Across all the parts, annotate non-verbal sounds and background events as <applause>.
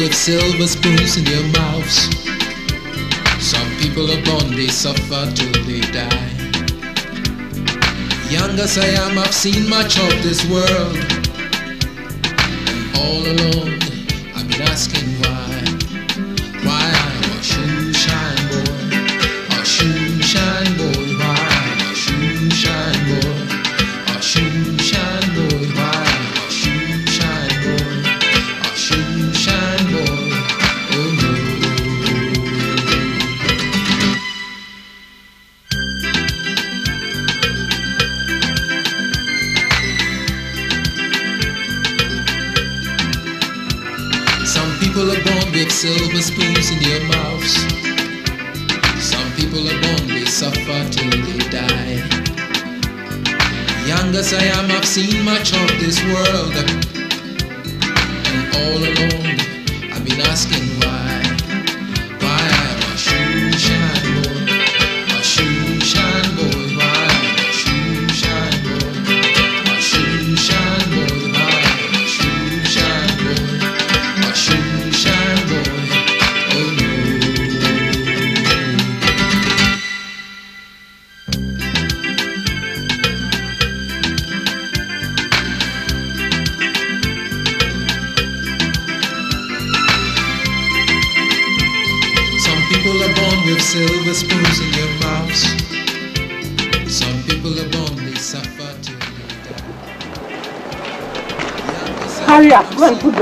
with silver spoons in their mouths. Some people are born, they suffer till they die. Young as I am, I've seen much of this world. And all alone, I've been asking. Why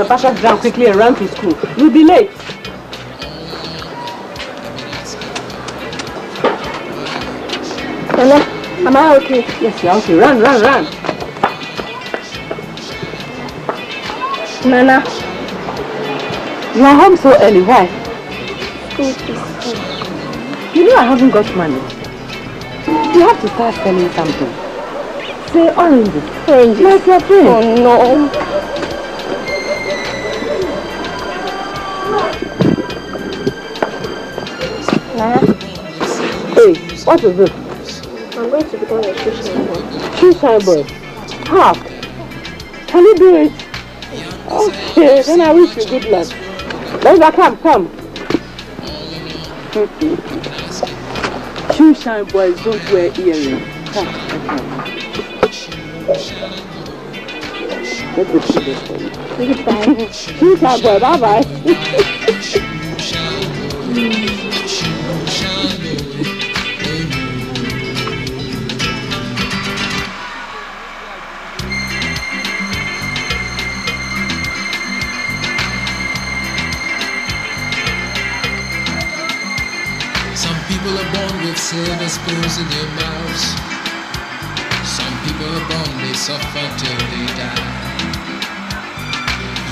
go and put the down quickly and run to school. You'll be late. Nana, am I okay? Yes, you're okay. Run, run, run. Nana, You are home so early. Why? school is You know I haven't got money. You have to start selling something. Say oranges. oranges. Like your friend. Oh no. What is this? I'm going to become a boy. Shoe shine boy. How? Can you do it? Okay, then I wish you good luck. Let's come, come. Shoe shine boys don't wear earrings. Let me see this for you. Goodbye. Shoe shine boy, bye bye. Silver spoons in their mouths. Some people are born, they suffer till they die.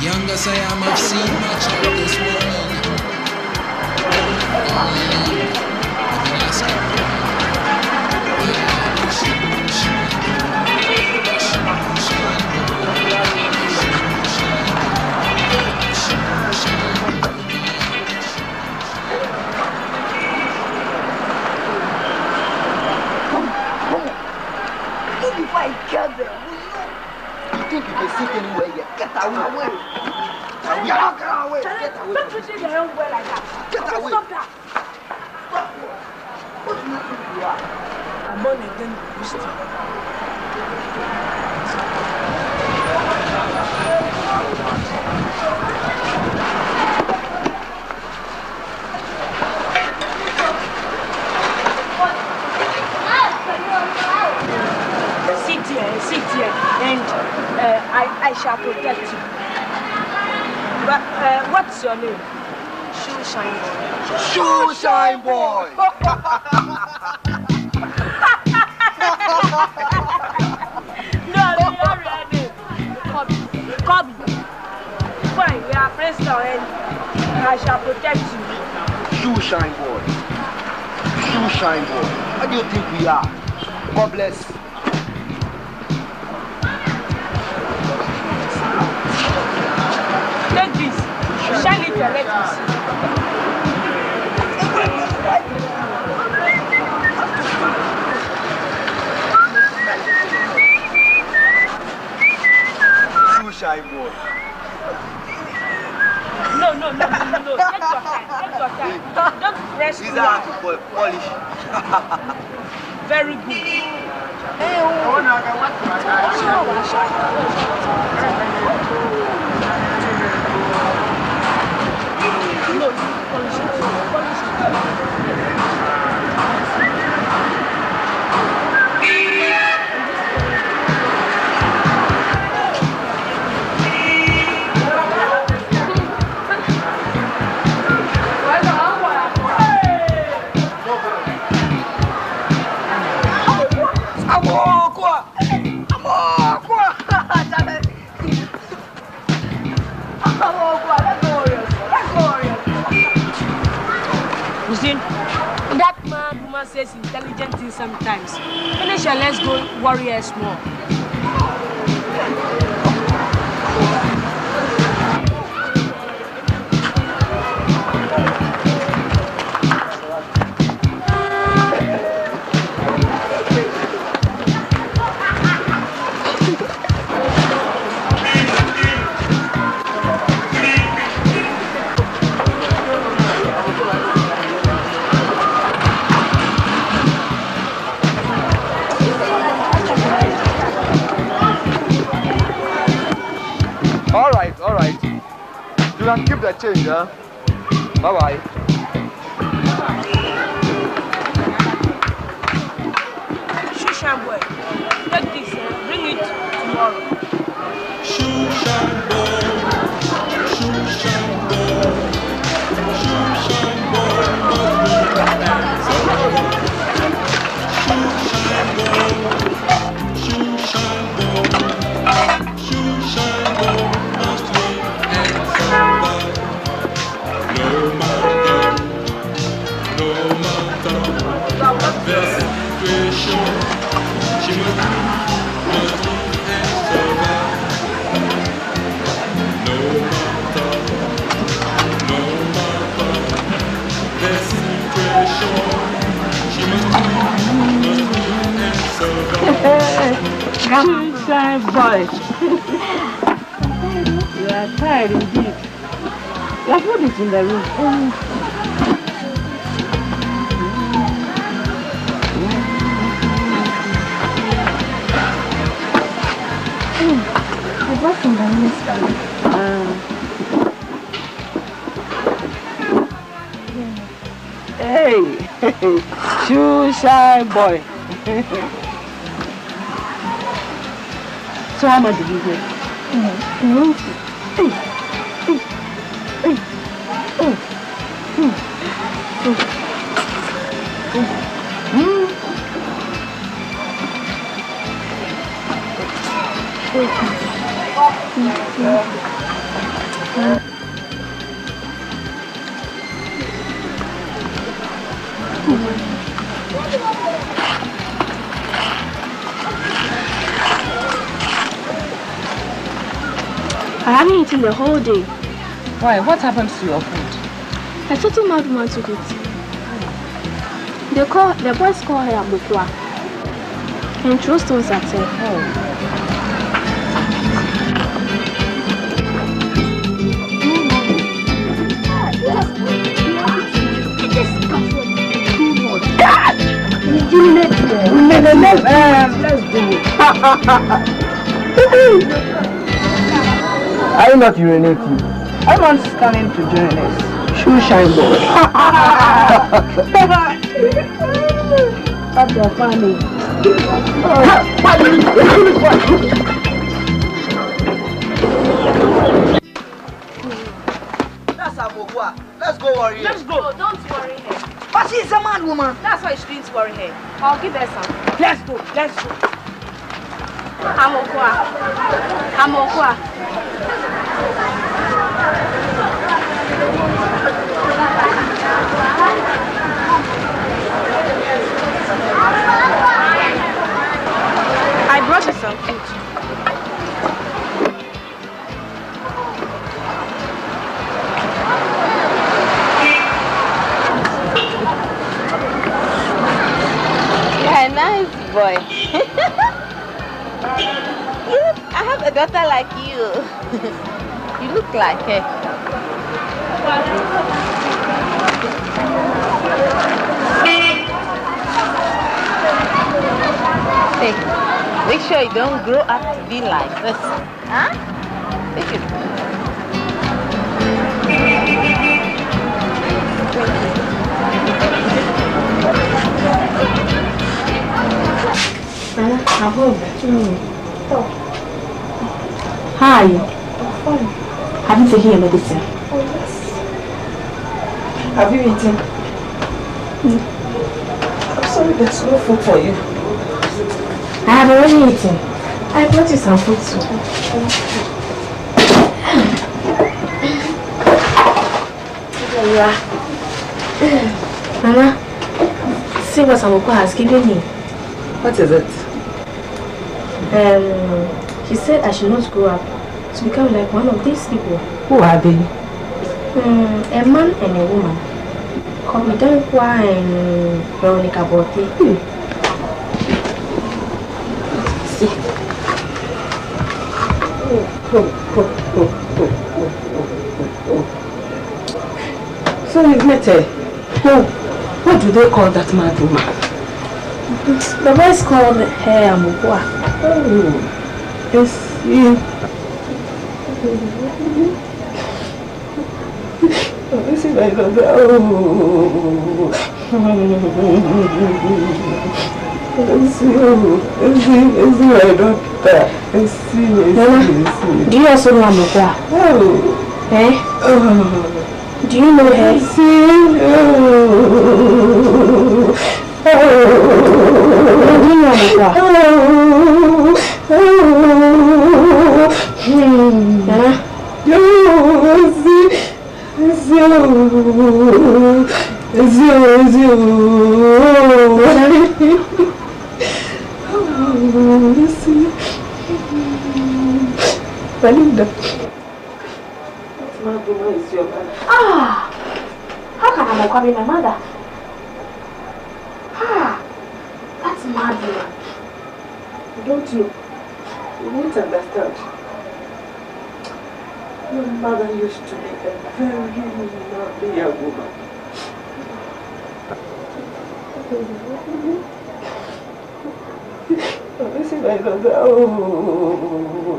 Young as I am, I've seen much of this world. All alone, before I get there. You think you can sit anywhere here? Get away. Get away. Get away. Don't treat it your own way like that. Get away. Stop that. Stop. What do you think you are? I'm born again Christian. You think we are? God bless. Take this. Shine it and let me see. Shoe shine boy. no, no, no, no. Take your time. Take your time. Don't press These too are to polish. <laughs> Very good. Oh. No, woman says intelligent things sometimes. Finish and let's go warriors more. Change, huh? Bye Sunshine <laughs> boy. you are tired indeed. Your food is in the room. I brought some bananas for you. Hey, shoe shine boy. So how much did you get? I the whole day. Why? What happened to your food? A certain mad woman took it. They call the boys call her Abukwa. And throw stones at her. Oh. Let's do it. <laughs> Are you not urinating? I'm on coming to join us. Shoe shine boy. That's your funny. That's Amor, quoi Let's go, Warriors. Let's go. Oh, don't worry her. But she's a mad woman. That's why she shouldn't worry her. I'll give her some. Let's go. Let's go. Amokwa. Amokwa. I brought you some food. Nice boy. <laughs> I have a daughter like you. <laughs> look like it. Hey, make sure you don't grow up to be like this. Huh? Home. You? Fine. Have you taken your medicine? Oh, yes. Have you eaten? I'm sorry, there's no food for you. I have already eaten. I brought you some food too. There you are. Nana, see what Samoko has given me. What is it? Um, she said I should not grow up to become like one of these people. Who are they? Hmm, a man and a woman. Komidankwa and Veronica Bote. So you've met her? Who? What do they call that mad woman? The boys called her Amubua. Oh, I see. Oh, this is my daughter. Oh. I see, oh, I see, I see my daughter. I see, I see, I see. Do you also know Amubua? Oh, Eh? oh. Do you know her? Do you know Amubua? Nana, Belinda. ah! How can Amubua be my mother? Ah! That's mad woman. Don't you? You won't understand. Your mother used to be a very lovely young woman. Oh, this is my daughter. Oh.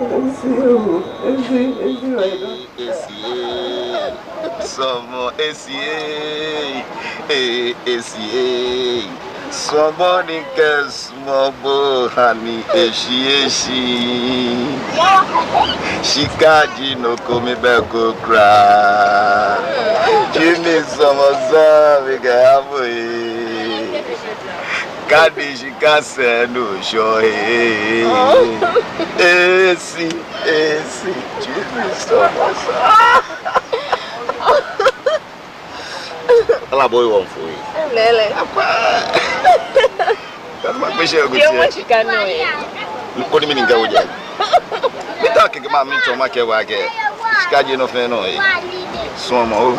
I see you. I see, I Swobodike smobohani eshi eshi Shikaji no komibeko kra Jimmy somoza vike hamoe Kadi shikase no shoe Esi, esi, Jimmy somoza Ela boi wonfui Lele Rapaz Kazman kwen shè yon gouti. Yon mwen chika nou e. Koni mi ninga wou jan. Mi ta kik ma mi chou ma ke wake. Chika jen nou fè nou e. Sou mwen ou.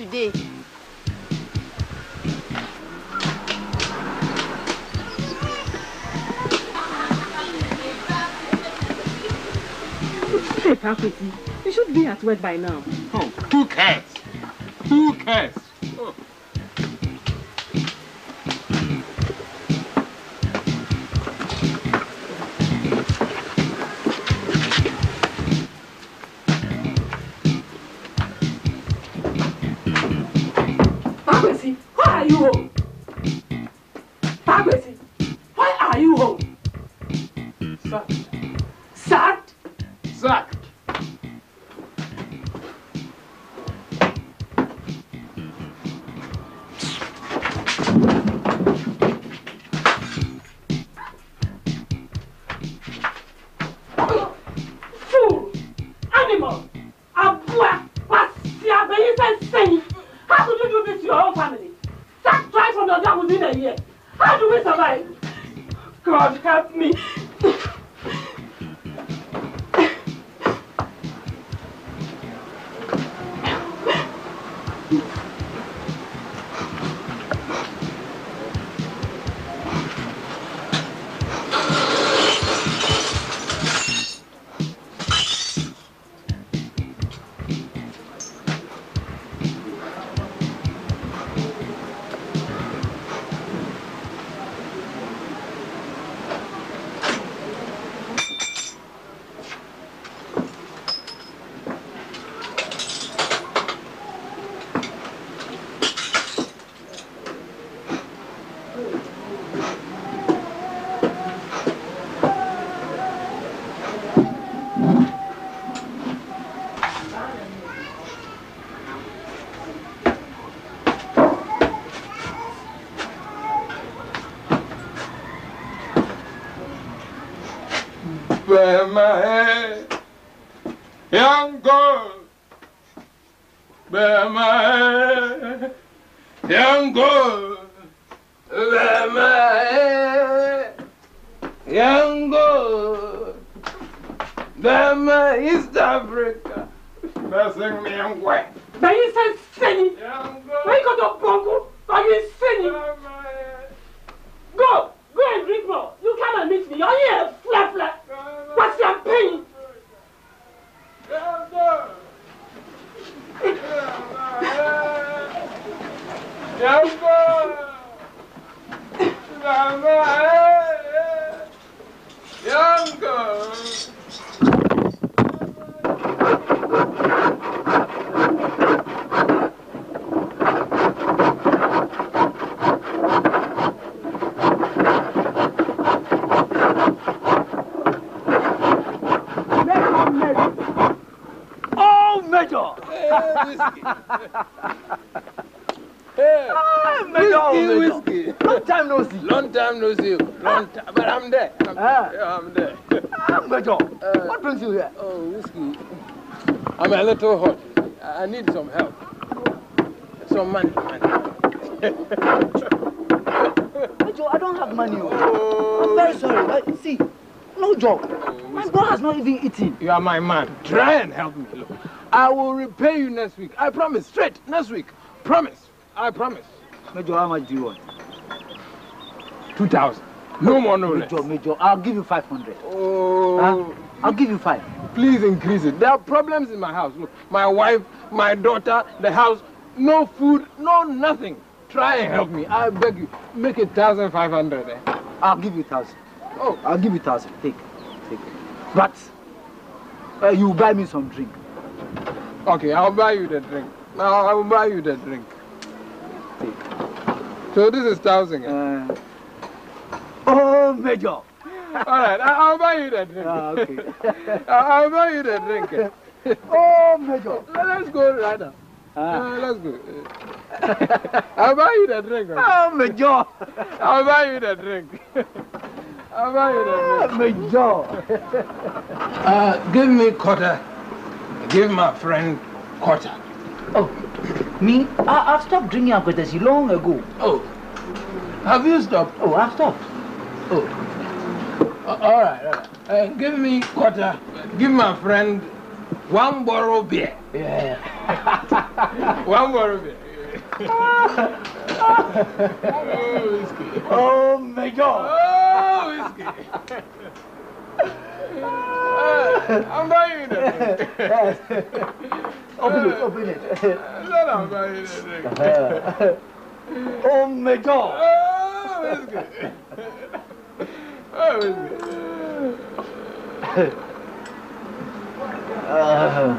Today. Hey, Pakwesi, you should be at work by now. Oh, young girl. Where my young girl. Where my young girl. Where my East Africa. Blessing me and wet. Beyin say seni. Young When you go to Bongo, are you head, Go, go and drink more. You come and meet me. You're here, flat, flat. What's your pain? Young girl. Where my head, young girl. Where my head, young girl. Oh, Major! Hey, oh, Major. whiskey. Long time no see. Long time no see. Long time, but I'm there. I'm, Ah. yeah, I'm there. Ah, Major, what brings you here? Oh, whiskey. I'm a little hot. I need some help. Some money, money. <laughs> Major, I don't have money. oh. I'm very sorry. See, no job. My boy has not even eaten. You are my man. Try and help me. Look, I will repay you next week. I promise. Straight next week. Promise. I promise. Major, how much do you want? Two thousand. No more, no less. Major, Major, I'll give you 500. Oh, Huh? I'll give you five. please increase it. There are problems in my house. Look, my wife, my daughter, the house, no food, no nothing. Try and help me. I beg you. Make it thousand five hundred. Eh? I'll give you thousand. Oh. I'll give you thousand. Take, take. But uh, you buy me some drink. Okay, I'll buy you the drink. Now I will buy you the drink. So this is thousand. Uh, oh, Major. All right, I- I'll buy you the drink. Ah, okay. <laughs> I- I'll buy you the drink. oh, Major. Let's go right now. Ah. Uh, let's go. <laughs> I'll buy you the drink. Oh, Major. I'll buy you the drink. <laughs> I'll buy you the Oh, drink. Major. Uh, give me quarter. Give my friend quarter. Oh, me? I, I've stopped drinking alcohol long ago. Oh, have you stopped? Oh, I've stopped. Oh, Uh, all right, all right. Uh, give me quarter. Give my friend one bottle beer. Yeah. <laughs> One bottle of it. <laughs> oh, whiskey. Oh, Major. Oh, whiskey. <laughs> Uh, I'm buying drink. <laughs> Open it, open it. Said I'm buying you the drink. Oh, Major. Oh, whiskey. Oh, whiskey. Uh,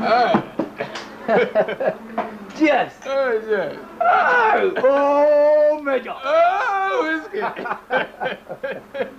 Ah, yes. oh, yes. Oh, Major. Oh, whiskey. <laughs>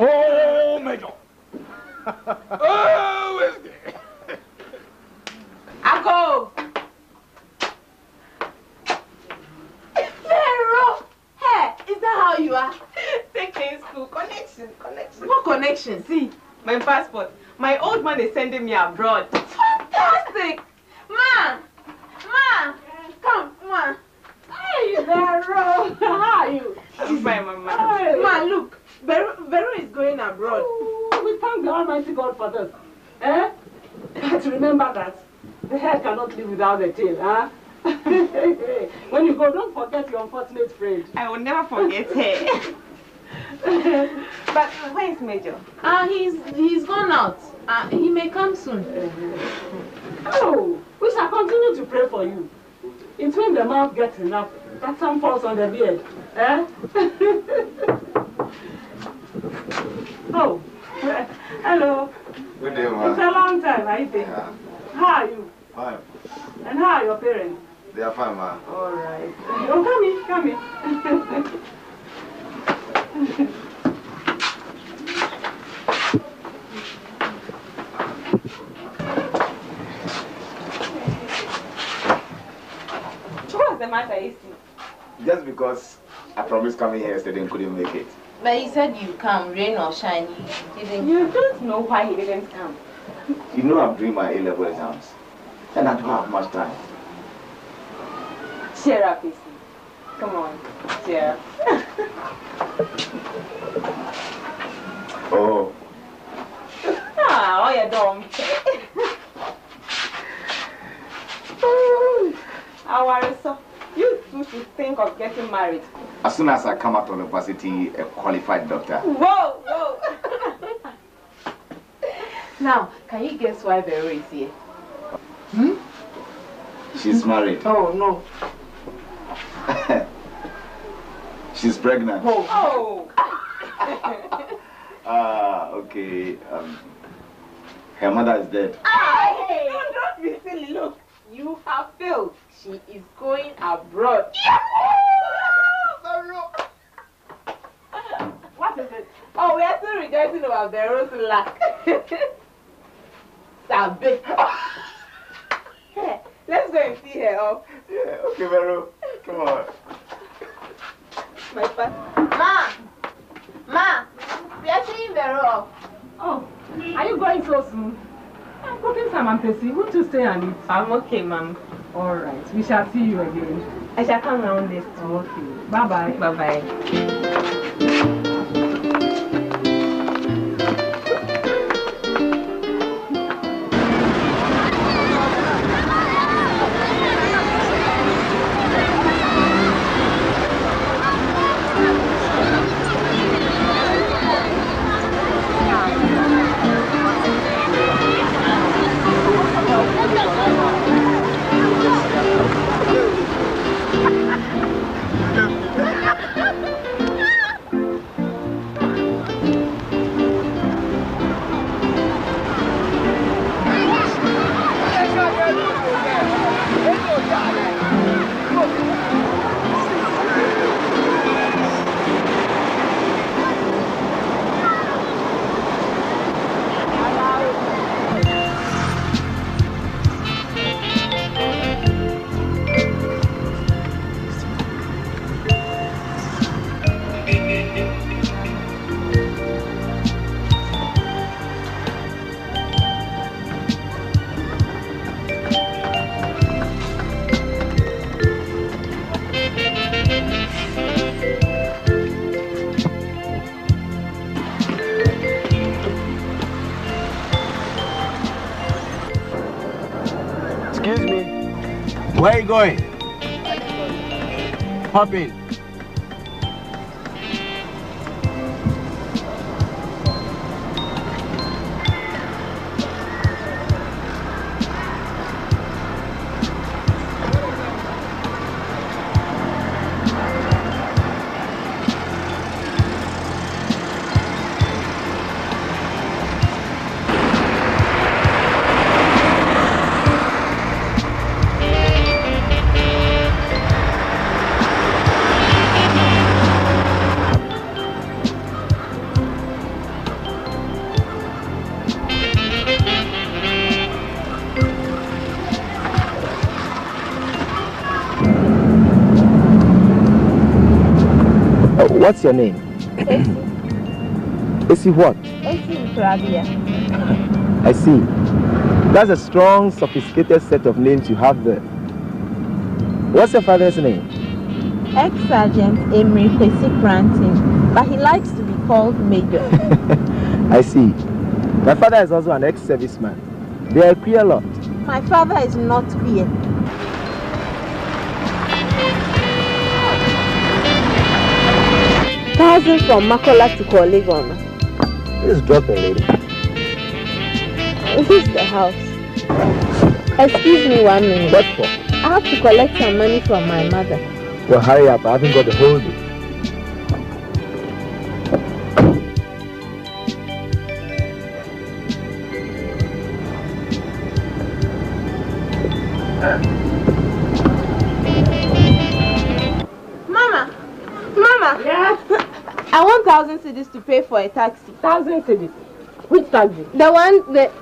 Oh, <laughs> Major. Oh, whiskey. Uncle! Pharaoh! Hey, is that how you are? Second school connection, connection. What connection? See, my passport. My old man is sending me abroad. Fantastic! Ma! Ma! Come, Ma! Hey, Vero! How are you? I'm fine, Mama. Hey. Ma, look. Vero, Vero is going abroad. Oh, we thank the Almighty God for this. Eh? But remember that the head cannot live without the tail, huh? <laughs> when you go, don't forget your unfortunate friend. I will never forget her. <laughs> but where is Major? Ah, he's he's gone out. He may come soon. Oh, we shall continue to pray for you. It's when the mouth gets enough that some falls on the beard. Eh? <laughs> oh, <laughs> hello. Good day, It's a long time, I think. Yeah, How are you? fine. And how are your parents? They are fine, ma. All right. Oh, come in, come in. <laughs> What's the matter, Isi? Just because I promised coming here yesterday and couldn't make it. But he said you come, rain or shine. He didn't. You don't know why he didn't come. You know I'm doing my A-level exams. And I don't have much time. Cheer up, Isi. Come on, cheer up. <laughs> Oh, Ah, oh, you don't. I worry so. You two should think of getting married. as soon as I come out of university, a qualified doctor. Whoa, whoa. now, can you guess why Vero is here? Hmm? She's married. Oh, no. <laughs> She's pregnant. Oh. <laughs> Ah, okay. Um, her mother is dead. Hey, don't be silly. Look, you have failed. She is going abroad. What is it? Oh, we are still rejoicing about Vero's luck. <laughs> Sabe. Hey, <laughs> let's go and see her off. Yeah, okay, Vero. Come on. My pa. Ma! Ma! We are seeing Vero off. Oh, are you going so soon? I'm cooking some ampesi. Won't you stay and eat? I'm okay, ma'am. All right. We shall see you again. I shall come round next week. Okay. Bye-bye. Bye-bye. popping. What's your name? <coughs> Esi what? Esi Flavia. <laughs> I see. That's a strong, sophisticated set of names you have there. What's your father's name? Ex-Sergeant Emery Kwesi Granting, but he likes to be called Major. <laughs> I see. My father is also an ex-serviceman. They are queer a queer lot. My father is not queer. Thousands from Makola to Kolegon. Please drop a lady. This is the house. Excuse me one minute. What for? I have to collect some money from my mother. Well, hurry up. I haven't got the whole day. To pay for a taxi. Thousand cities. Which taxi? The one that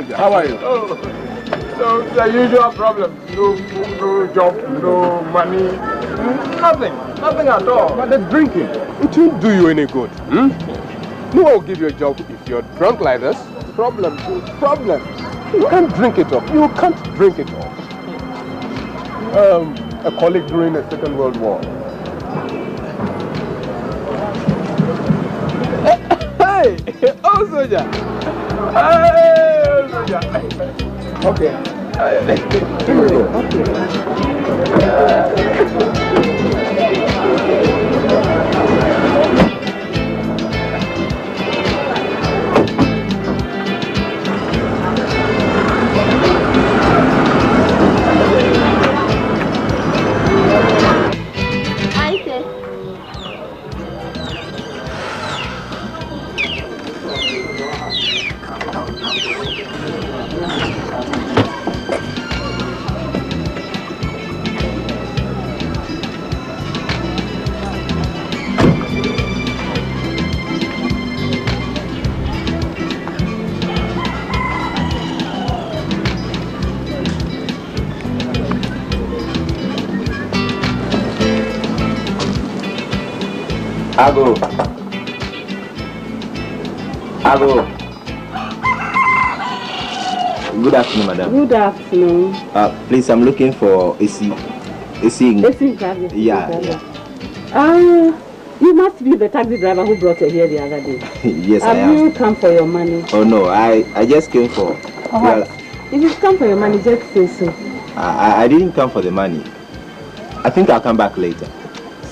soldier, how are you? Oh, so the usual problem. No food, no job, no money, nothing. Nothing at all. But the drinking, it won't do you any good. Hmm? No one will give you a job if you're drunk like this. Problems, problems. You can't drink it off. You can't drink it off um, a colleague during the Second World War. Okay. Ago. Ago. Good afternoon, madam. Good afternoon. Uh, please, I'm looking for AC. AC. AC driver. Yeah, yeah. Uh, you must be the taxi driver who brought her here the other day. <laughs> yes, Have I am. Have you come for your money? Oh no, I I just came for. Oh, Well, If you come for your money, just say so. I- I didn't come for the money. I think I'll come back later.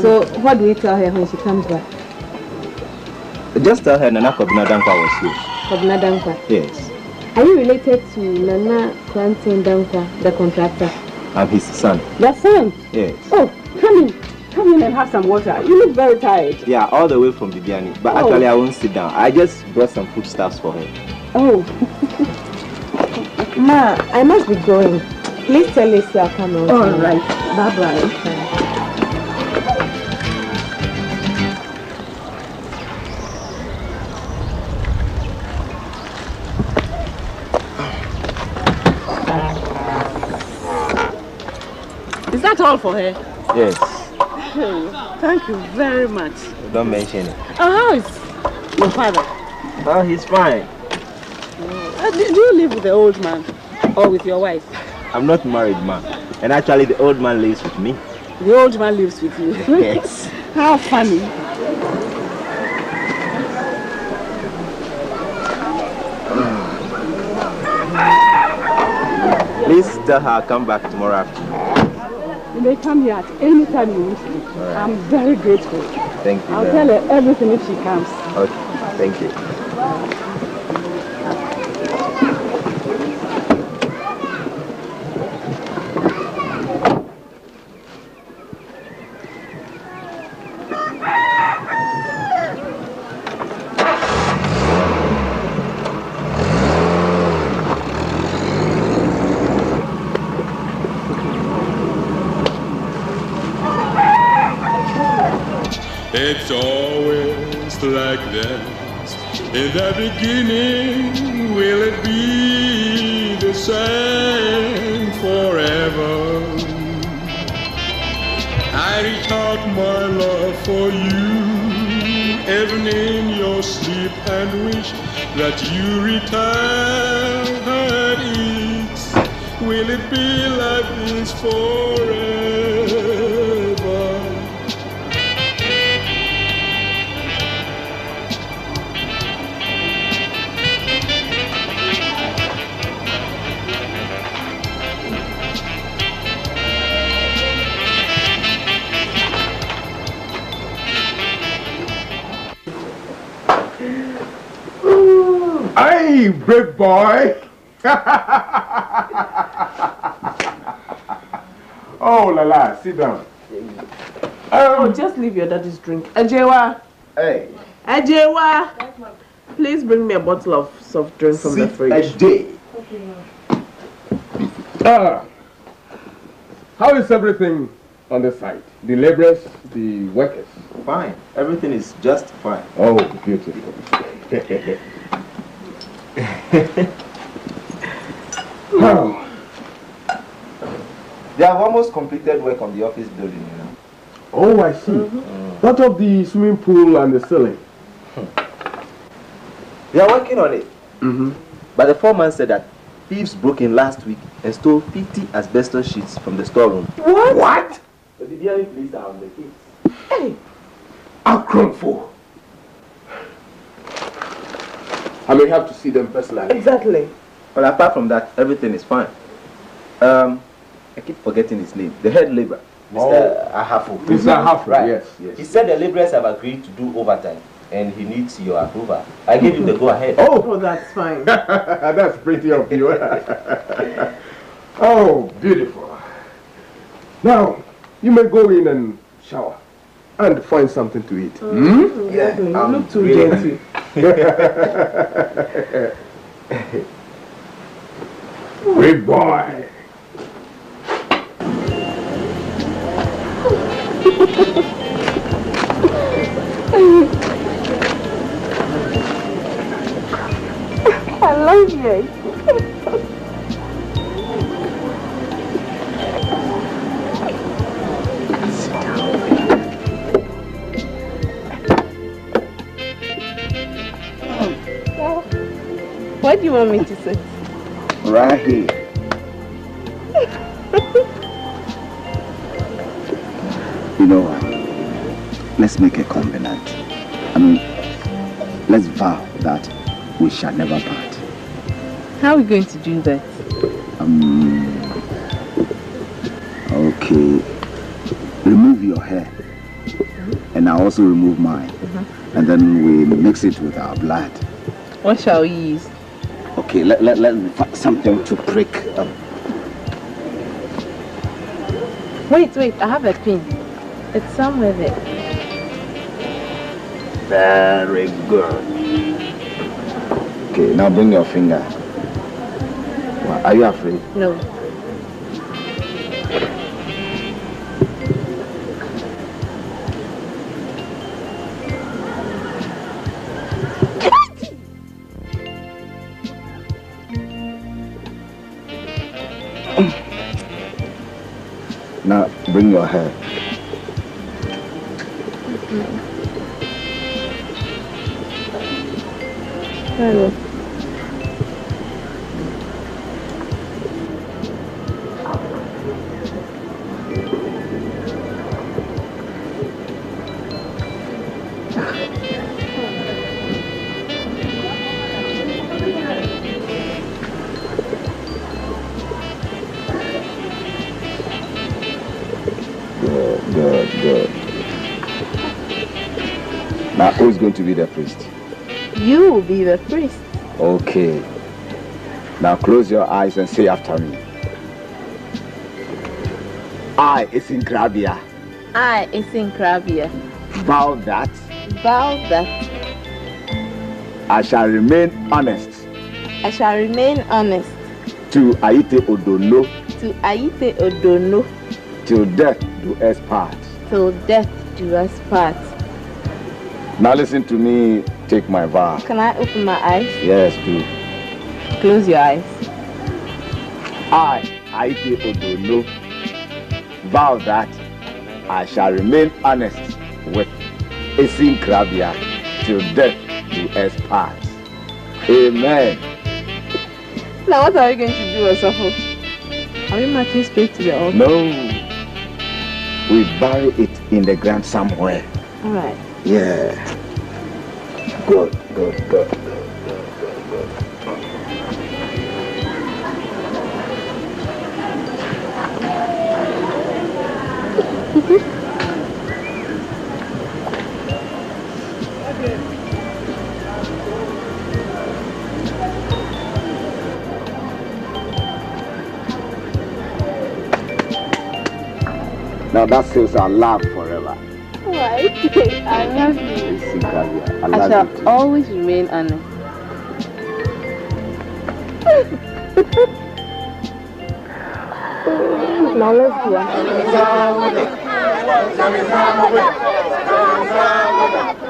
So, what do we tell her when she comes back? Just tell her Nana Kobina Dankwa was here. Kobina Dankwa. Yes, Are you related to Nana Quentin Dankwa, the contractor? I'm his son. The son? Yes. Oh, come in. Come in and have some water. You look very tired. Yeah, all the way from Bibiani. But Oh. actually, I won't sit down. I just brought some foodstuffs for her. Oh. <laughs> Ma, I must be going. Please tell Lacey I'll come out. All right. Bye-bye. Is that all for her? Yes. <laughs> Thank you very much. Don't mention it. Uh, how is your father? Oh, he's fine. Uh, do, do you live with the old man or with your wife? I'm not married, man. And actually, the old man lives with me. The old man lives with you. <laughs> Yes. <laughs> How funny. Please tell her I'll come back tomorrow afternoon. You may come here at any time you wish to. right. I'm very grateful. Thank you. I'll very tell her everything if she comes. Okay, thank you. That you return. Will it be like this forever? Boy. <laughs> oh, la la, sit down. Oh, just leave your daddy's drink. Ajewa. Hey. Ajewa. Please bring me a bottle of soft drink from the fridge. a day. Ah, how is everything on the site? The laborers, the workers? Fine. Everything is just fine. Oh, beautiful. <laughs> <laughs> They have almost completed work on the office building, you know. oh, I see. Mm-hmm. Mm-hmm. What of the swimming pool and the ceiling? Hmm. They are working on it. Mm-hmm. But the foreman said that thieves broke in last week and stole 50 asbestos sheets from the storeroom. What? What? The Bibiani police are on the case. Hey, Akronfo. I may have to see them personally. exactly. But apart from that, everything is fine. Um, I keep forgetting his name. The head laborer. Mr. Ahafo. Mr. Ahafo, Right. yes, yes. He said the laborers have agreed to do overtime and he needs your approval. I gave him the go ahead. <laughs> Oh, Oh, that's fine. <laughs> that's pretty of you. <laughs> oh, beautiful. Now, you may go in and shower and find something to eat. Hmm? Exactly. You um, look too really- gentle. <laughs> Great boy. <laughs> I love you. What do you want me to sit? Right here. you know what? Let's make a covenant. I mean, let's vow that we shall never part. How are we going to do that? Um, okay. Remove your hair. And I also remove mine. And then we mix it with our blood. What shall we use? Okay, let, let, let something to prick. Um, Wait, wait, I have a pin. It's somewhere there. very good. Okay, now bring your finger. Are you afraid? No. Bring your hair. Hello. Now who's going to be the priest? You will be the priest. Okay. Now close your eyes and say after me. I, Isinkravia, I, Isin Krabia, vow that vow that I shall remain honest I shall remain honest to Aite Odono to Aite Odono till death do us part. Till death do us part. Now listen to me take my vow. Can I open my eyes? Yes, do. Close your eyes. I, Aite Odono, vow that I shall remain honest with Isinkravia till death do us part. Amen. Now what are you going to do, Osofo? Are we marching straight to the altar? No. We bury it in the ground somewhere. Alright. Yeah. Good, good, good. Now that says our love forever. Alright. I love you. Isinkravia, I I love shall you always remain honest. now let's go.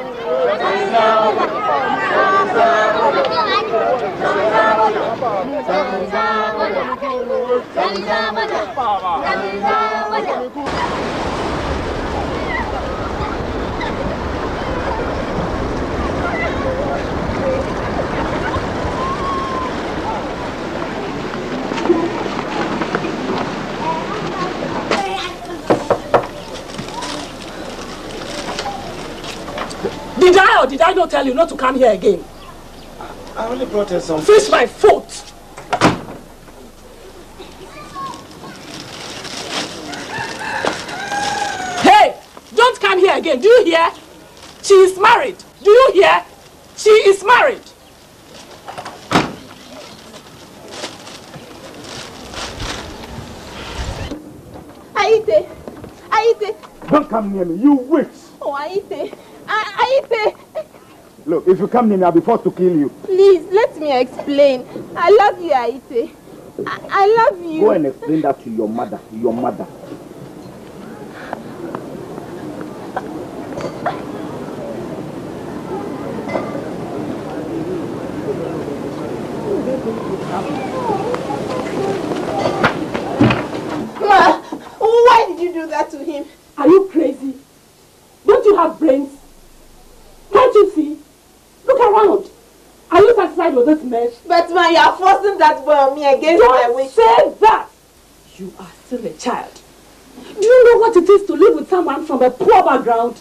Or did I not tell you not to come here again? I only brought her some Fish my foot. Hey, don't come here again. Do you hear? She is married. Do you hear? She is married. Aite! Aite! Don't come near me, you witch! Oh, Aite! A- Aite! Look, if you come near me, I'll be forced to kill you. Please, let me explain. I love you, Aite. I, I love you. Go and explain that to your mother, your mother. Ma, why did you do that to him? Are you crazy? Don't you have brains? Can't you see? Around. Are you satisfied with this mess? But ma, you are forcing that boy on me against Don't my wish. say that! You are still a child. Do you know what it is to live with someone from a poor background?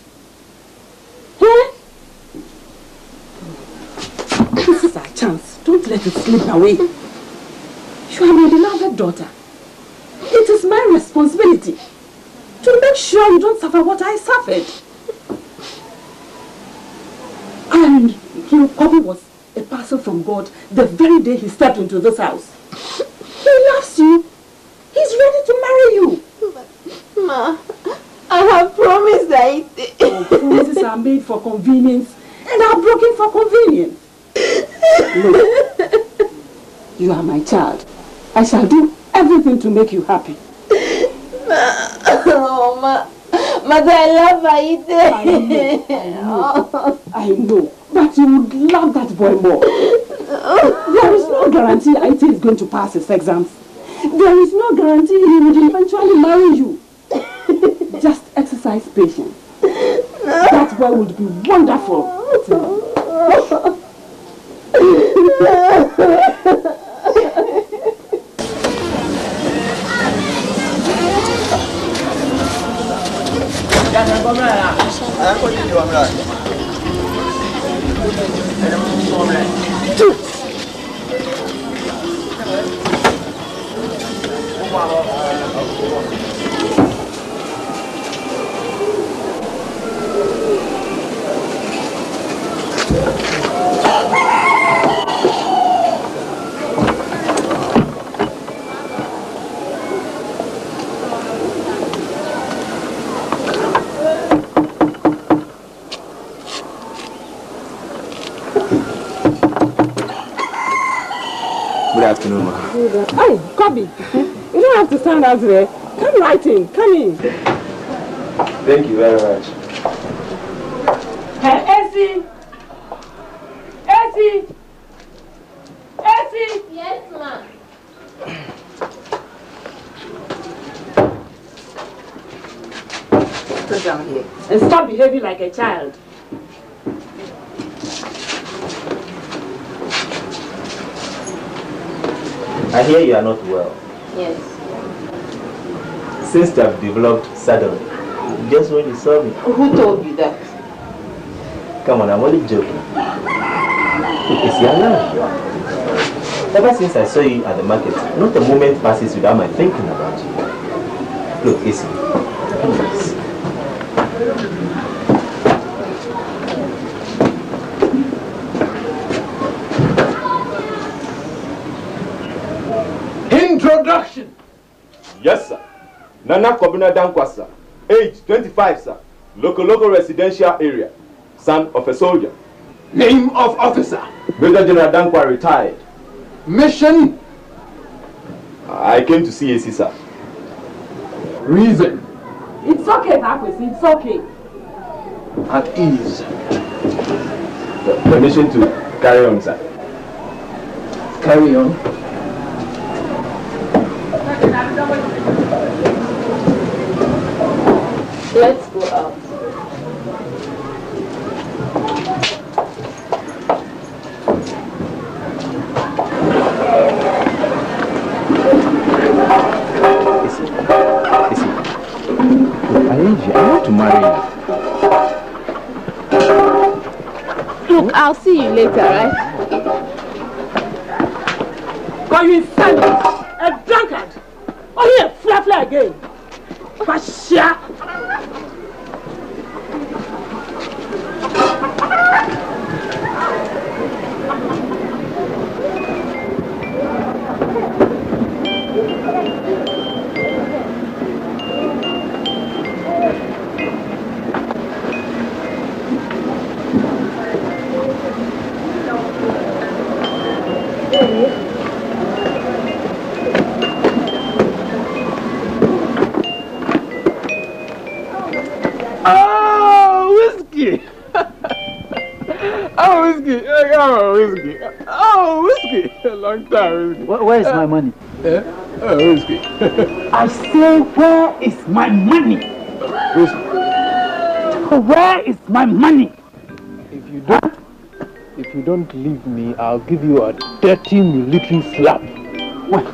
Eh? This is our chance. Don't let it slip away. You are my beloved daughter. It is my responsibility to make sure you don't suffer what I suffered. You Kobe was a parcel from God the very day he stepped into this house. He loves you. He's ready to marry you. Ma, I have promised that it... Oh, promises are made for convenience and are broken for convenience. Look, you are my child. I shall do everything to make you happy. Ma, oh, ma. Mother, I love Aite. I know, I know, I know. <laughs> But you would love that boy more. There is no guarantee Aite is going to pass his exams. There is no guarantee he will eventually marry you. Just exercise patience. That boy would be wonderful. Good afternoon, ma. Hey, Kobe, you don't have to stand out there. Come right in. Come in. Thank you very much. Hey, Essie! Essie! Essie! Yes, ma. Sit down here. And stop behaving like a child. I hear you are not well. Yes. Since you have developed suddenly, just when you saw me. Who told you that? Come on, I'm only joking. It's your love. Ever since I saw you at the market, not a moment passes without my thinking about you. Look, Issy, please. Introduction. Yes, sir. Nana Kobina Dankwasa, age 25, sir. Local local residential area. Son of a soldier. Name of officer. Major General Dankwa retired. Mission. I came to see AC, sir. Reason. It's okay, Bakwesi. It's okay. At ease. Permission to carry on, sir. Carry on. Let's go out. I want to marry. Look, I'll see you later, right? But you insanity! A drunkard! Oh, here, fly, fly again! Basha! Oh, whiskey. Oh, whiskey. A long time, whiskey. Where, where is my money? Eh? Oh, whiskey. I say, where is my money? whiskey. Where is my money? If you don't, if you don't leave me, I'll give you a dirty military slap. Wait,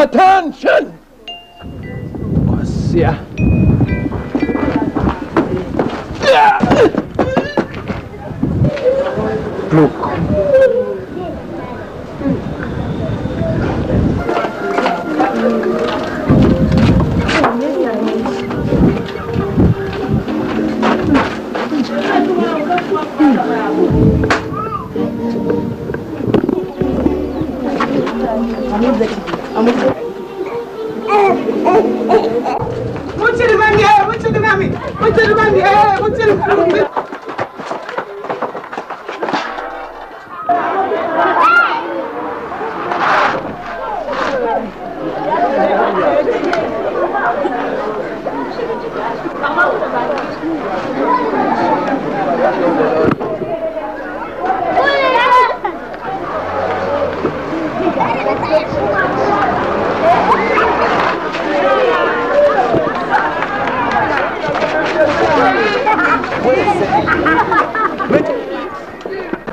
Attention! Kwasia. Look. Muchiri mami, eh, muchiri mami, muchiri mami, eh, muchiri mami.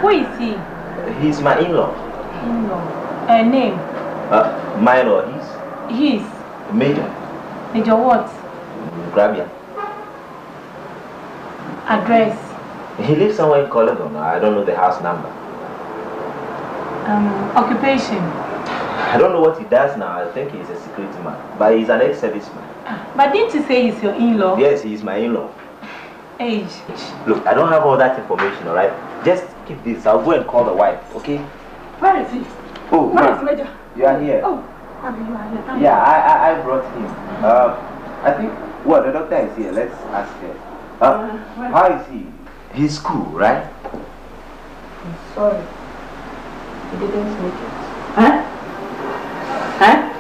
Who is he? He's my in-law. In-law. A name. Uh, mine or his? His. Major. Major what? Grabia. Address. Somewhere in Colegon. I don't know the house number. Um, occupation. I don't know what he does now. I think he's a security man. But he's an ex-serviceman. But didn't you say he's your in-law? Yes, he's my in-law. Age. Look, I don't have all that information, alright? Just keep this. I'll go and call the wife, okay? Where is he? Oh, Where ma, is Major? you are here. Oh, Abi, you are here. Yeah. I, I, I brought him. Uh, I think, well, the doctor is here. Let's ask her. Uh, how is he? He's cool, right? I'm sorry. He didn't make it. Huh? Huh?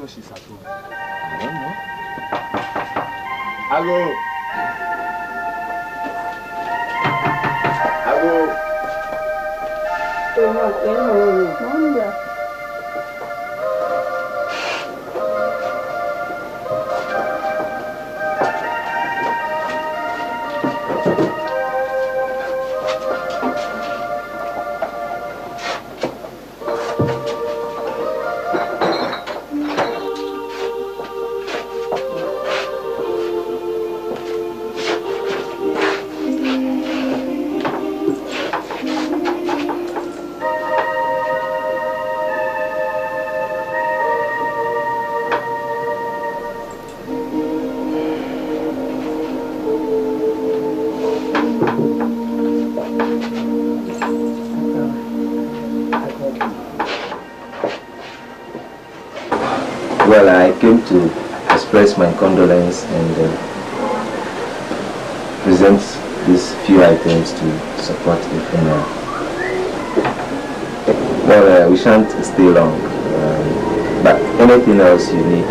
Are you sure she's at home? I don't know. Hello. Hello. Well, I came to express my condolence and uh, present these few items to support the funeral. Well, uh, we shan't stay long, um, but anything else you need,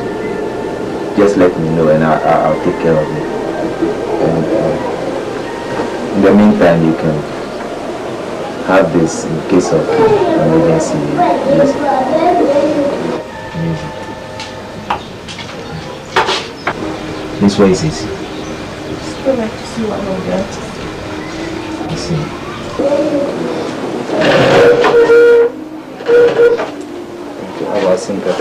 just let me know and I'll, I'll I'll take care of it. And uh, in the meantime, you can have this in case of emergency. Yes. This way is to see what we'll get. I see. Thank you. Oh, How about single?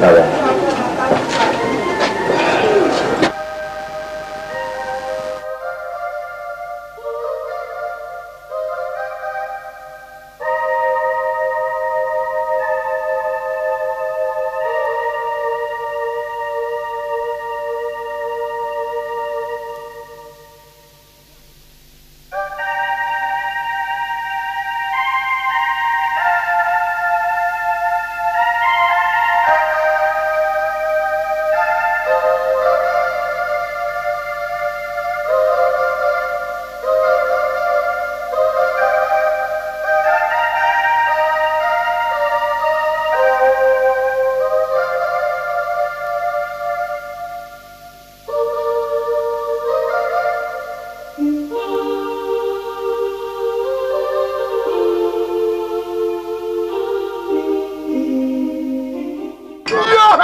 Bye bye.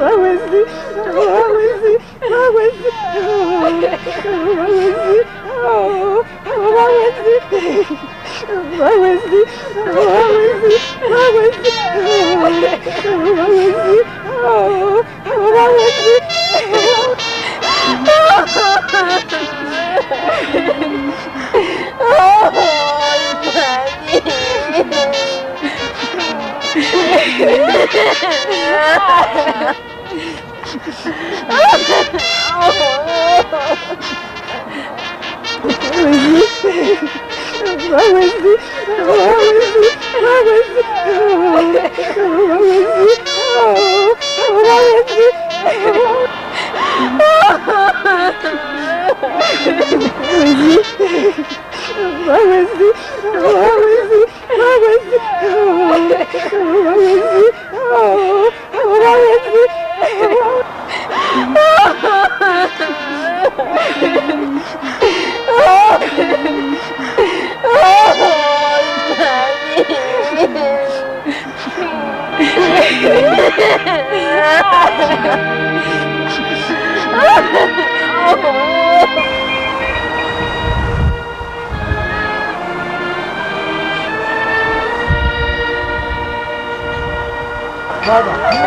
Mawezi, mawezi, mawezi, was mawezi, mawezi, was mawezi, mawezi, was Oh! Mama, see, mama, see. Oh, 妈的！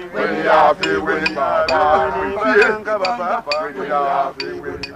When you have to win, baba. When you have to win.